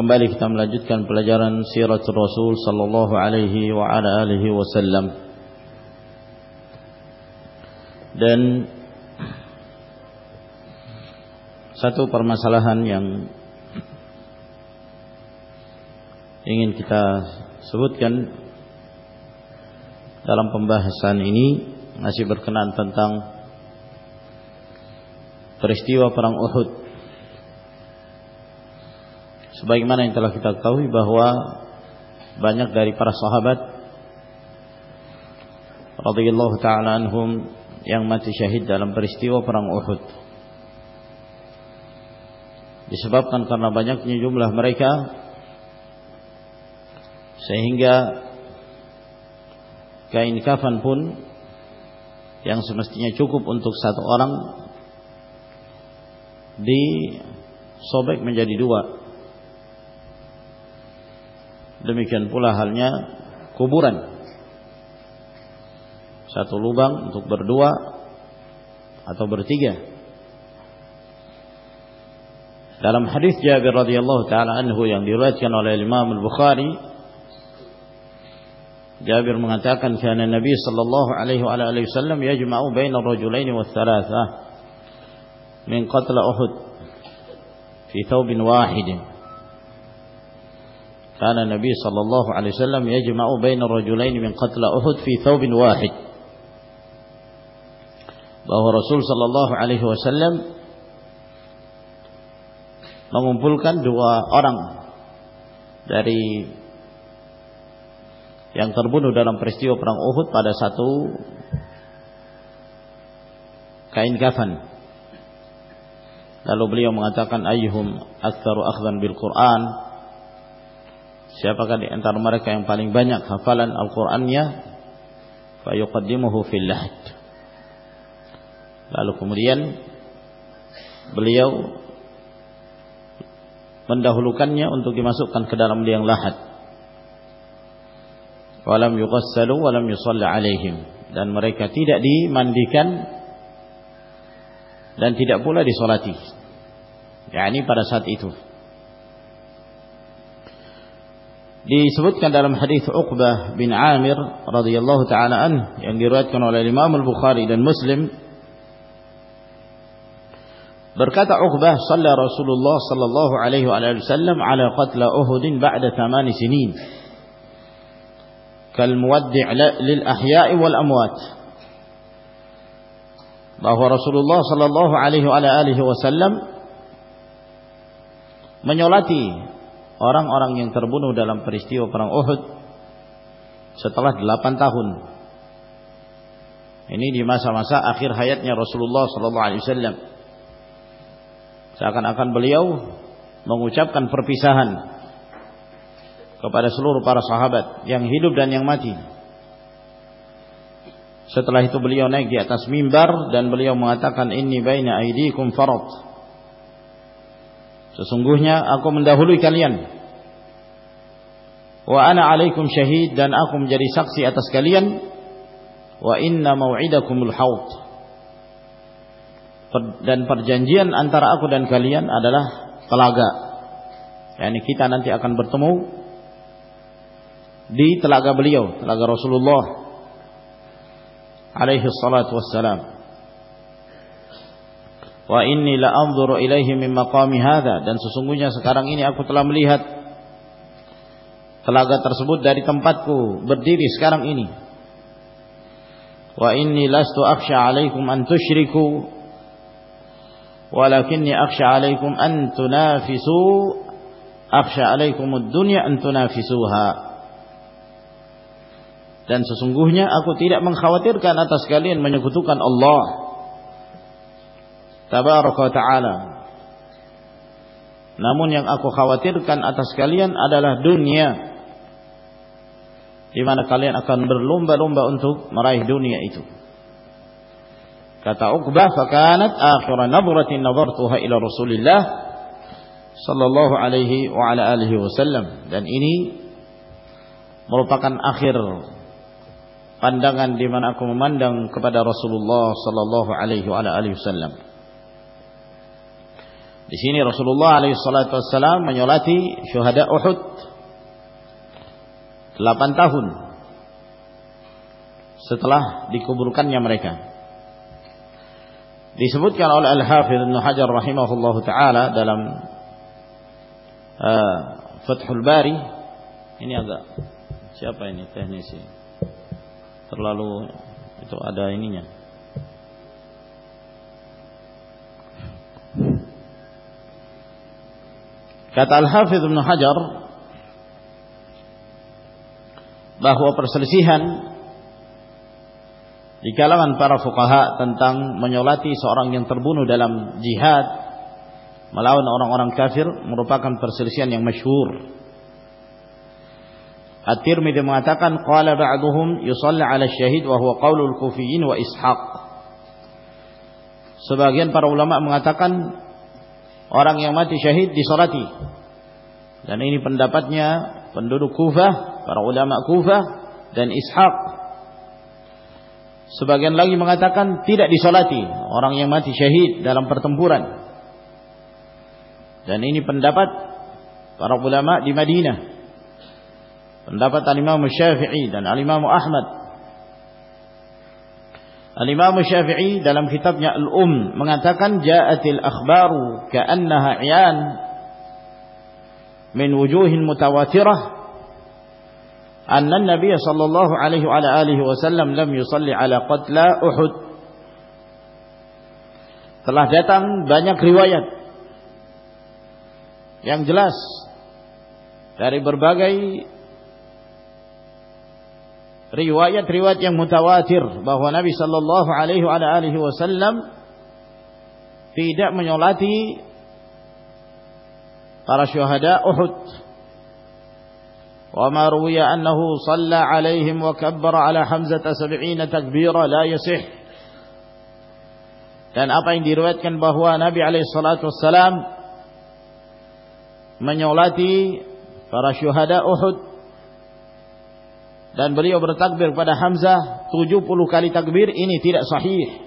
Kembali kita melanjutkan pelajaran sirat Rasul sallallahu alaihi wa ala alihi wasallam. Dan satu permasalahan yang ingin kita sebutkan dalam pembahasan ini masih berkenaan tentang peristiwa perang Uhud sebagaimana yang telah kita ketahui bahwa banyak dari para sahabat radhiyallahu taala anhum yang mati syahid dalam peristiwa perang Uhud. Disebabkan karena banyaknya jumlah mereka sehingga kain kafan pun yang semestinya cukup untuk satu orang disobek menjadi dua Demikian pula halnya kuburan. Satu lubang untuk berdua atau bertiga. Dalam hadis Jabir radhiyallahu taala anhu yang diriwayatkan oleh Imam Al-Bukhari Jabir mengatakan kana Nabi sallallahu alaihi wa alihi wasallam yajma'u baina ar-rajulain wa thalatha min qatl Uhud fi thawbin wahidin Karena Nabi sallallahu alaihi wasallam yajma'u baina rajulain min qatla Uhud fi thawbin wahid. Bahwa Rasul sallallahu alaihi wasallam mengumpulkan dua orang dari yang terbunuh dalam peristiwa perang Uhud pada satu kain kafan. Lalu beliau mengatakan ayyuhum aktsaru akhdhan bil Qur'an Siapakah di antara mereka yang paling banyak hafalan Al-Qur'annya? Fa yuqaddimuhu fil lahd. Lalu kemudian beliau mendahulukannya untuk dimasukkan ke dalam liang lahat. Walam yughassalu walam yusalli alaihim dan mereka tidak dimandikan dan tidak pula disolati. yakni pada saat itu. Disebutkan dalam hadis Uqbah bin Amir radhiyallahu taala an yang diriwayatkan oleh Imam Al-Bukhari dan Muslim berkata Uqbah salla Rasulullah sallallahu alaihi wasallam ala qatla Uhud ba'da 8 sinin kal muwaddi' lil ahya'i wal amwat bahwa Rasulullah sallallahu alaihi wasallam menyolati orang-orang yang terbunuh dalam peristiwa perang Uhud setelah delapan tahun. Ini di masa-masa akhir hayatnya Rasulullah sallallahu alaihi wasallam. Seakan-akan beliau mengucapkan perpisahan kepada seluruh para sahabat yang hidup dan yang mati. Setelah itu beliau naik di atas mimbar dan beliau mengatakan inni baina aidikum farad. Sesungguhnya aku mendahului kalian. Wa ana alaikum syahid dan aku menjadi saksi atas kalian. Wa inna mau'idakumul haud. Dan perjanjian antara aku dan kalian adalah telaga. Yani kita nanti akan bertemu di telaga beliau, telaga Rasulullah alaihi salatu wassalam wa inni la anzuru ilaihi min maqami hadha. Dan sesungguhnya sekarang ini aku telah melihat telaga tersebut dari tempatku berdiri sekarang ini. Wa inni lastu akhsha alaikum an tusyriku walakinni akhsha alaikum an tunafisu akhsha alaikum ad-dunya an tunafisuha. Dan sesungguhnya aku tidak mengkhawatirkan atas kalian menyekutukan Allah tabaraka taala Namun yang aku khawatirkan atas kalian adalah dunia di mana kalian akan berlomba-lomba untuk meraih dunia itu. Kata Uqbah, "Fakanat akhir nadratin nadartuha ila Rasulillah sallallahu alaihi wa ala alihi wasallam." Dan ini merupakan akhir pandangan di mana aku memandang kepada Rasulullah sallallahu alaihi wa ala alihi wasallam. Di sini Rasulullah alaihi salatu wassalam menyolati syuhada Uhud. 8 tahun setelah dikuburkannya mereka. Disebutkan oleh Al-Hafidh Ibnu Hajar rahimahullah taala dalam uh, Fathul Bari. Ini agak siapa ini teknisi? Terlalu itu ada ininya Kata Al-Hafidh Ibn Hajar bahwa perselisihan di kalangan para fuqaha tentang menyolati seorang yang terbunuh dalam jihad melawan orang-orang kafir merupakan perselisihan yang masyhur. At-Tirmidzi mengatakan qala ba'duhum yusalli 'ala syahid wa huwa qaulul kufiyyin wa Ishaq. Sebagian para ulama mengatakan orang yang mati syahid disolati. Dan ini pendapatnya penduduk Kufah, para ulama Kufah dan Ishaq. Sebagian lagi mengatakan tidak disolati orang yang mati syahid dalam pertempuran. Dan ini pendapat para ulama di Madinah. Pendapat Al-Imam Syafi'i dan Al-Imam Ahmad Al-Imam Syafi'i dalam kitabnya Al-Um mengatakan ja'atil akhbaru ka'annaha 'yan min wujuhin mutawatirah anna an-nabiy sallallahu alaihi wa alihi wasallam lam yusalli ala qatla Uhud. Telah datang banyak riwayat yang jelas dari berbagai riwayat-riwayat yang mutawatir bahwa Nabi sallallahu alaihi wasallam tidak menyolati para syuhada Uhud. Wa ma ruwiya annahu shalla alaihim wa kabbara ala Hamzah 70 takbira la yasih. Dan apa yang diriwayatkan bahwa Nabi alaihi salatu wasallam menyolati para syuhada Uhud dan beliau bertakbir pada Hamzah 70 kali takbir ini tidak sahih.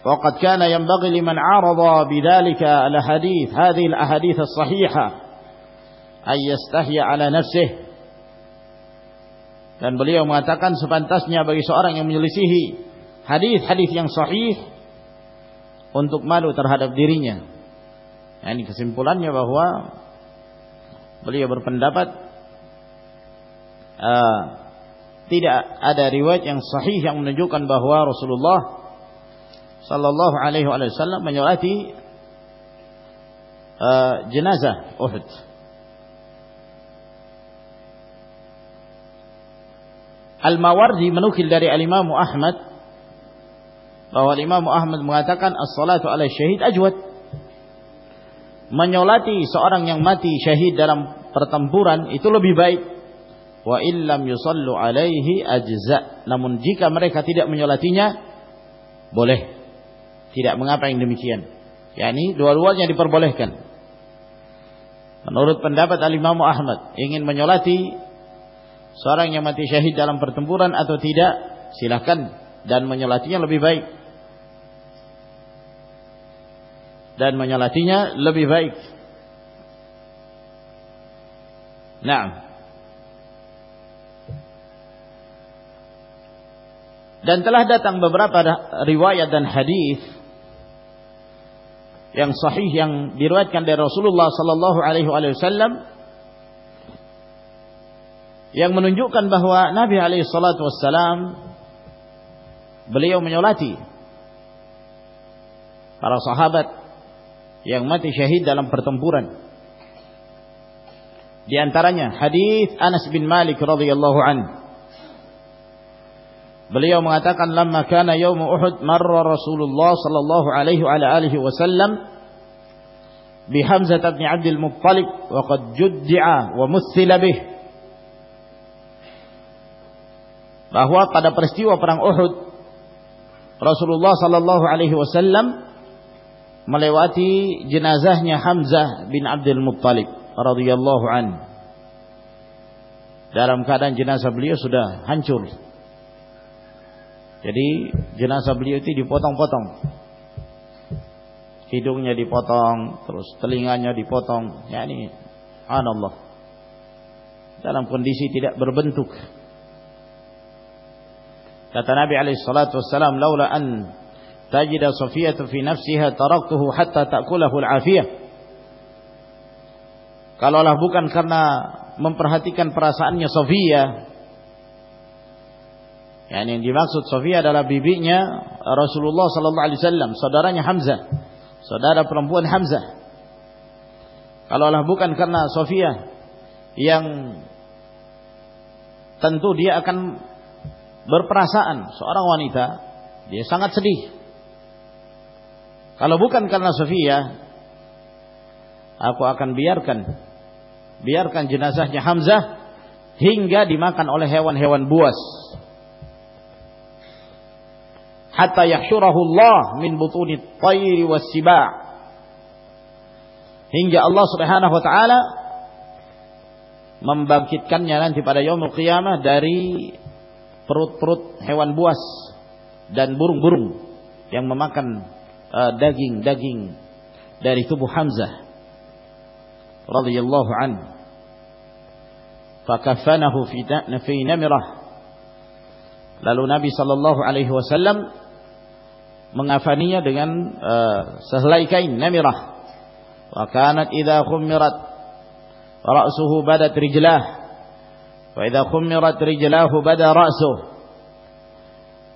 وقد كان ينبغي لمن عارض بذلك الأحاديث هذه الأحاديث الصحيحة أن يستحي على نفسه dan beliau mengatakan sepantasnya bagi seorang yang menyelisihi hadis-hadis yang sahih untuk malu terhadap dirinya. Nah, ini kesimpulannya bahwa beliau berpendapat uh, tidak ada riwayat yang sahih yang menunjukkan bahwa Rasulullah sallallahu alaihi wasallam menyolati uh, jenazah Uhud. Al-Mawardi menukil dari Al-Imam Ahmad bahwa Al-Imam Ahmad mengatakan as-salatu ala syahid ajwad menyolati seorang yang mati syahid dalam pertempuran itu lebih baik. Wa illam yusallu alaihi ajza. Namun jika mereka tidak menyolatinya boleh. Tidak mengapa yang demikian. Yakni dua-duanya diperbolehkan. Menurut pendapat al-Imam Ahmad ingin menyolati seorang yang mati syahid dalam pertempuran atau tidak silakan. Dan menyolatinya lebih baik dan menyolatinya lebih baik. Nah. Dan telah datang beberapa riwayat dan hadis yang sahih yang diriwayatkan dari Rasulullah sallallahu alaihi wasallam yang menunjukkan bahwa Nabi alaihi salatu wassalam beliau menyolati para sahabat yang mati syahid dalam pertempuran. Di antaranya hadis Anas bin Malik radhiyallahu an Beliau mengatakan lamma kana yaum Uhud marra Rasulullah sallallahu alaihi wa alihi wasallam bi Hamzah bin Abdul Muttalib wa qad juddi'a wa muthila bih bahwa pada peristiwa perang Uhud Rasulullah sallallahu alaihi wasallam melewati jenazahnya Hamzah bin Abdul Muttalib radhiyallahu an. Dalam keadaan jenazah beliau sudah hancur jadi jenazah beliau itu dipotong-potong. Hidungnya dipotong, terus telinganya dipotong. Ya ini Allah. Dalam kondisi tidak berbentuk. Kata Nabi alaihi salatu wassalam, "Laula an tajida Safiyah fi nafsiha taraktuhu hatta ta'kulahu al-afiyah." Kalaulah bukan karena memperhatikan perasaannya Sofia Yani yang dimaksud Sofia adalah bibinya Rasulullah sallallahu alaihi wasallam, saudaranya Hamzah. Saudara perempuan Hamzah. Kalaulah bukan karena Sofia yang tentu dia akan berperasaan seorang wanita, dia sangat sedih. Kalau bukan karena Sofia, aku akan biarkan biarkan jenazahnya Hamzah hingga dimakan oleh hewan-hewan buas. Hatta yahsyurahu Allah min butuni tayri was siba' hingga Allah Subhanahu wa taala membangkitkannya nanti pada yaumul qiyamah dari perut-perut hewan buas dan burung-burung yang memakan daging-daging uh, dari tubuh Hamzah radhiyallahu an fakafanahu fi fi namirah lalu Nabi sallallahu alaihi wasallam mengafaninya dengan uh, sehelai kain namirah. Wa kanat idza khumirat ra'suhu badat rijlah wa idza khumirat rijlahu bada ra'suh.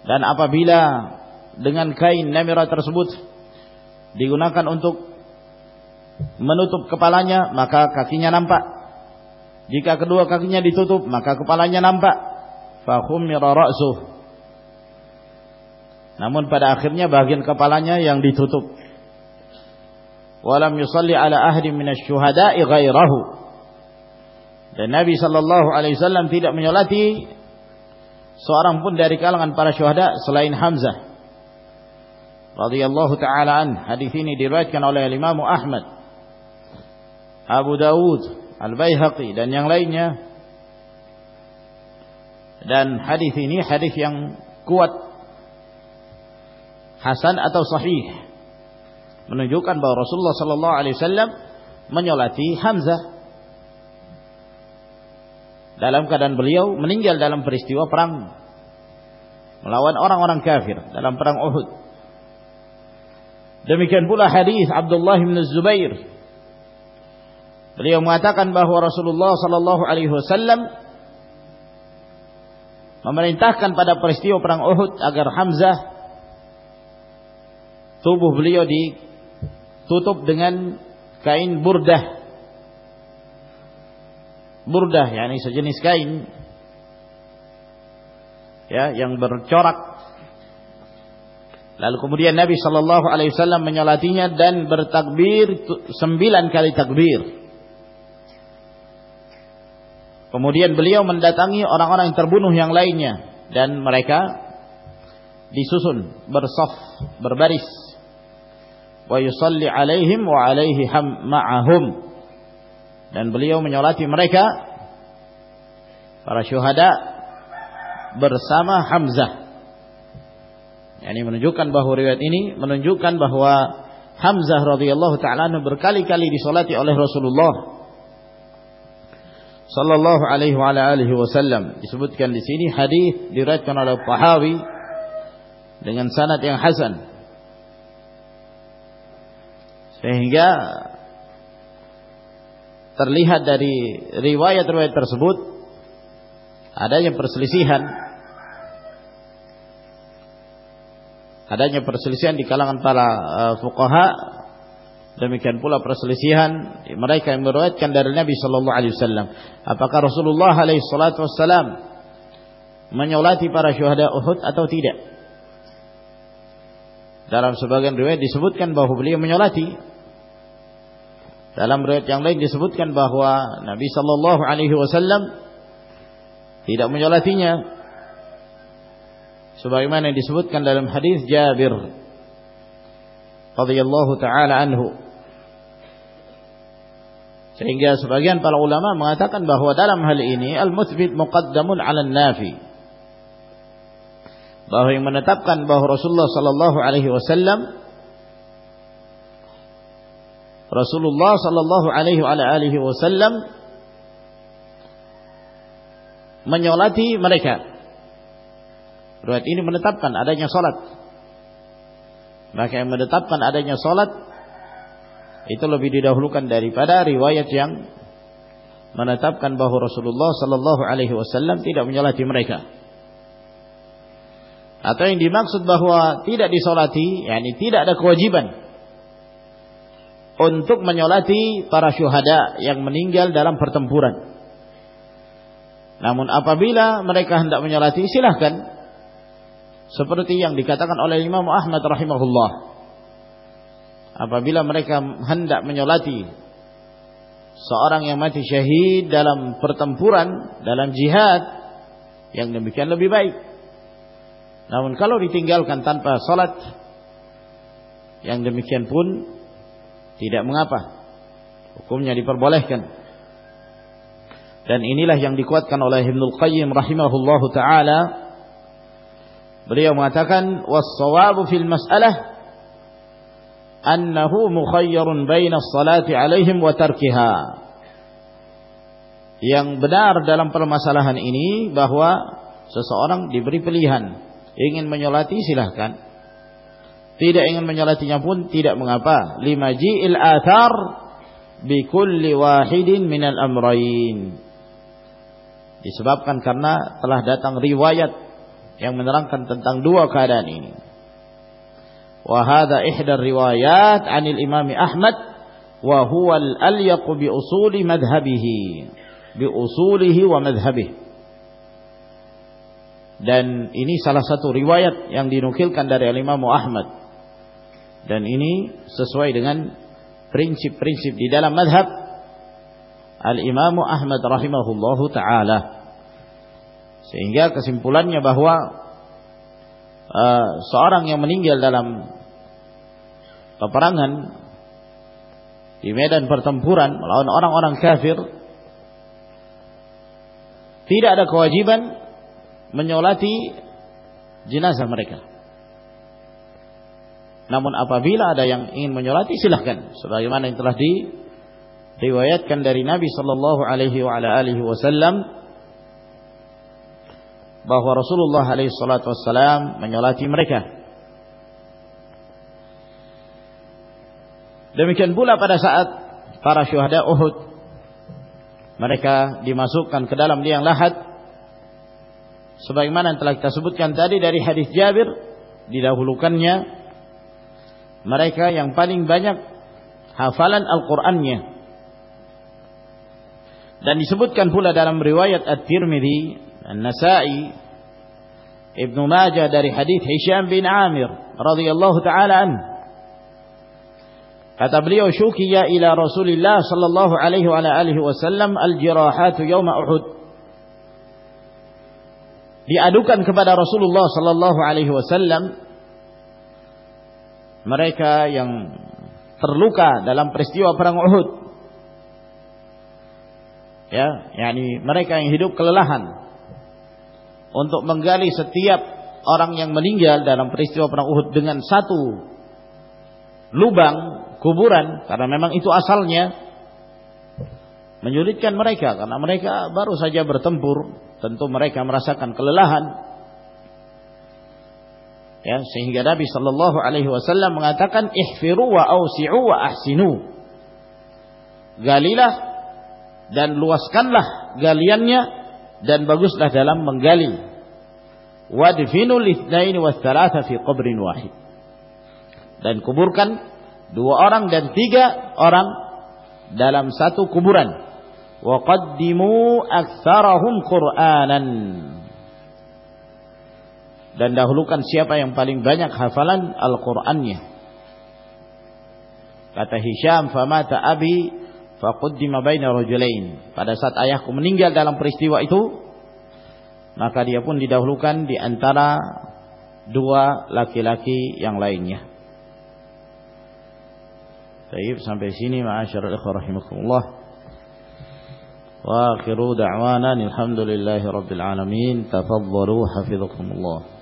Dan apabila dengan kain namirah tersebut digunakan untuk menutup kepalanya maka kakinya nampak. Jika kedua kakinya ditutup maka kepalanya nampak. Fa khumira ra'suh namun pada akhirnya bagian kepalanya yang ditutup. Walam yusalli ala ahli minasyuhada'i ghairahu. Dan Nabi sallallahu alaihi wasallam tidak menyolati seorang pun dari kalangan para syuhada selain Hamzah radhiyallahu taala an. Hadis ini diriwayatkan oleh Imam Ahmad, Abu Dawud, Al-Baihaqi dan yang lainnya. Dan hadis ini hadis yang kuat hasan atau sahih menunjukkan bahwa Rasulullah sallallahu alaihi wasallam menyolati Hamzah dalam keadaan beliau meninggal dalam peristiwa perang melawan orang-orang kafir dalam perang Uhud. Demikian pula hadis Abdullah bin Zubair. Beliau mengatakan bahwa Rasulullah sallallahu alaihi wasallam memerintahkan pada peristiwa perang Uhud agar Hamzah tubuh beliau ditutup dengan kain burdah. Burdah yakni sejenis kain ya yang bercorak. Lalu kemudian Nabi Shallallahu Alaihi Wasallam menyolatinya dan bertakbir sembilan kali takbir. Kemudian beliau mendatangi orang-orang yang terbunuh yang lainnya dan mereka disusun bersaf berbaris. Wa yusalli alaihim wa alaihi ma'ahum. Dan beliau menyolati mereka para syuhada bersama Hamzah ini menunjukkan bahwa riwayat ini menunjukkan bahwa Hamzah radhiyallahu taala berkali-kali disolati oleh Rasulullah sallallahu alaihi wa alihi wasallam. Disebutkan di sini hadis diriwayatkan oleh Tahawi dengan sanad yang hasan. Sehingga terlihat dari riwayat-riwayat tersebut adanya perselisihan adanya perselisihan di kalangan para uh, fuqaha demikian pula perselisihan mereka yang meriwayatkan dari Nabi sallallahu alaihi wasallam apakah Rasulullah alaihi salatu wasallam menyolati para syuhada Uhud atau tidak. Dalam sebagian riwayat disebutkan bahwa beliau menyolati. Dalam riwayat yang lain disebutkan bahwa Nabi sallallahu alaihi wasallam tidak menyolatinya. Sebagaimana yang disebutkan dalam hadis Jabir radhiyallahu taala anhu. Sehingga sebagian para ulama mengatakan bahwa dalam hal ini al-muthbit muqaddamun 'ala nafi bahwa yang menetapkan bahwa Rasulullah sallallahu alaihi wasallam Rasulullah sallallahu alaihi wa alihi wasallam menyolati mereka. Riwayat ini menetapkan adanya salat. Maka yang menetapkan adanya salat itu lebih didahulukan daripada riwayat yang menetapkan bahwa Rasulullah sallallahu alaihi wasallam tidak menyolati mereka atau yang dimaksud bahwa tidak disolati, yakni tidak ada kewajiban untuk menyolati para syuhada yang meninggal dalam pertempuran. Namun apabila mereka hendak menyolati, silahkan. Seperti yang dikatakan oleh Imam Ahmad rahimahullah. Apabila mereka hendak menyolati seorang yang mati syahid dalam pertempuran, dalam jihad, yang demikian lebih baik. Namun kalau ditinggalkan tanpa salat yang demikian pun tidak mengapa. Hukumnya diperbolehkan. Dan inilah yang dikuatkan oleh Ibnu Qayyim rahimahullahu taala. Beliau mengatakan was-shawabu fil mas'alah annahu mukhayyarun baina as-salati 'alaihim wa tarkiha. Yang benar dalam permasalahan ini bahwa seseorang diberi pilihan ingin menyolati silahkan. Tidak ingin menyolatinya pun tidak mengapa. Lima ji'il athar bi kulli wahidin minal amrayn. Disebabkan karena telah datang riwayat yang menerangkan tentang dua keadaan ini. Wa hadha ihda riwayat anil imam Ahmad wa huwa al-alyaq bi usuli madhhabihi bi usulihi wa madhhabihi dan ini salah satu riwayat yang dinukilkan dari Imam Ahmad. Dan ini sesuai dengan prinsip-prinsip di dalam madhab Al-Imam Ahmad rahimahullahu taala sehingga kesimpulannya bahwa uh, seorang yang meninggal dalam peperangan di medan pertempuran melawan orang-orang kafir tidak ada kewajiban menyolati jenazah mereka. Namun apabila ada yang ingin menyolati silahkan sebagaimana yang telah diriwayatkan dari Nabi sallallahu alaihi wasallam bahwa Rasulullah alaihi salatu menyolati mereka. Demikian pula pada saat para syuhada Uhud mereka dimasukkan ke dalam liang lahat sebagaimana yang telah kita sebutkan tadi dari hadis Jabir didahulukannya mereka yang paling banyak hafalan Al-Qur'annya dan disebutkan pula dalam riwayat At-Tirmidzi An-Nasa'i Ibnu Majah dari hadis Hisham bin Amir radhiyallahu taala an kata beliau syukiya ila Rasulillah sallallahu alaihi wa alihi wasallam al-jirahat yaum Uhud. Diadukan kepada Rasulullah sallallahu alaihi wasallam mereka yang terluka dalam peristiwa perang Uhud. Ya yakni mereka yang hidup kelelahan untuk menggali setiap orang yang meninggal dalam peristiwa perang Uhud dengan satu lubang kuburan karena memang itu asalnya menyulitkan mereka karena mereka baru saja bertempur tentu mereka merasakan kelelahan. Ya sehingga Nabi sallallahu alaihi wasallam mengatakan ihfiru wa ausi'u wa ahsinu. Galilah dan luaskanlah galiannya dan baguslah dalam menggali. Wadfinu lithnain wa thalatha fi qabrin wahid. Dan kuburkan dua orang dan tiga orang dalam satu kuburan. Wa qaddimu aktsarahum qur'anan. Dan dahulukan siapa yang paling banyak hafalan Al-Qur'annya. Kata Hisham, "Famata abi faqaddima baina rajulain." Pada saat ayahku meninggal dalam peristiwa itu, maka dia pun didahulukan di antara dua laki-laki yang lainnya. Baik, sampai sini ma'asyiral ikhwah rahimakumullah. Wa akhiru da'wana alhamdulillahi rabbil alamin. Tafadhalu hafizakumullah.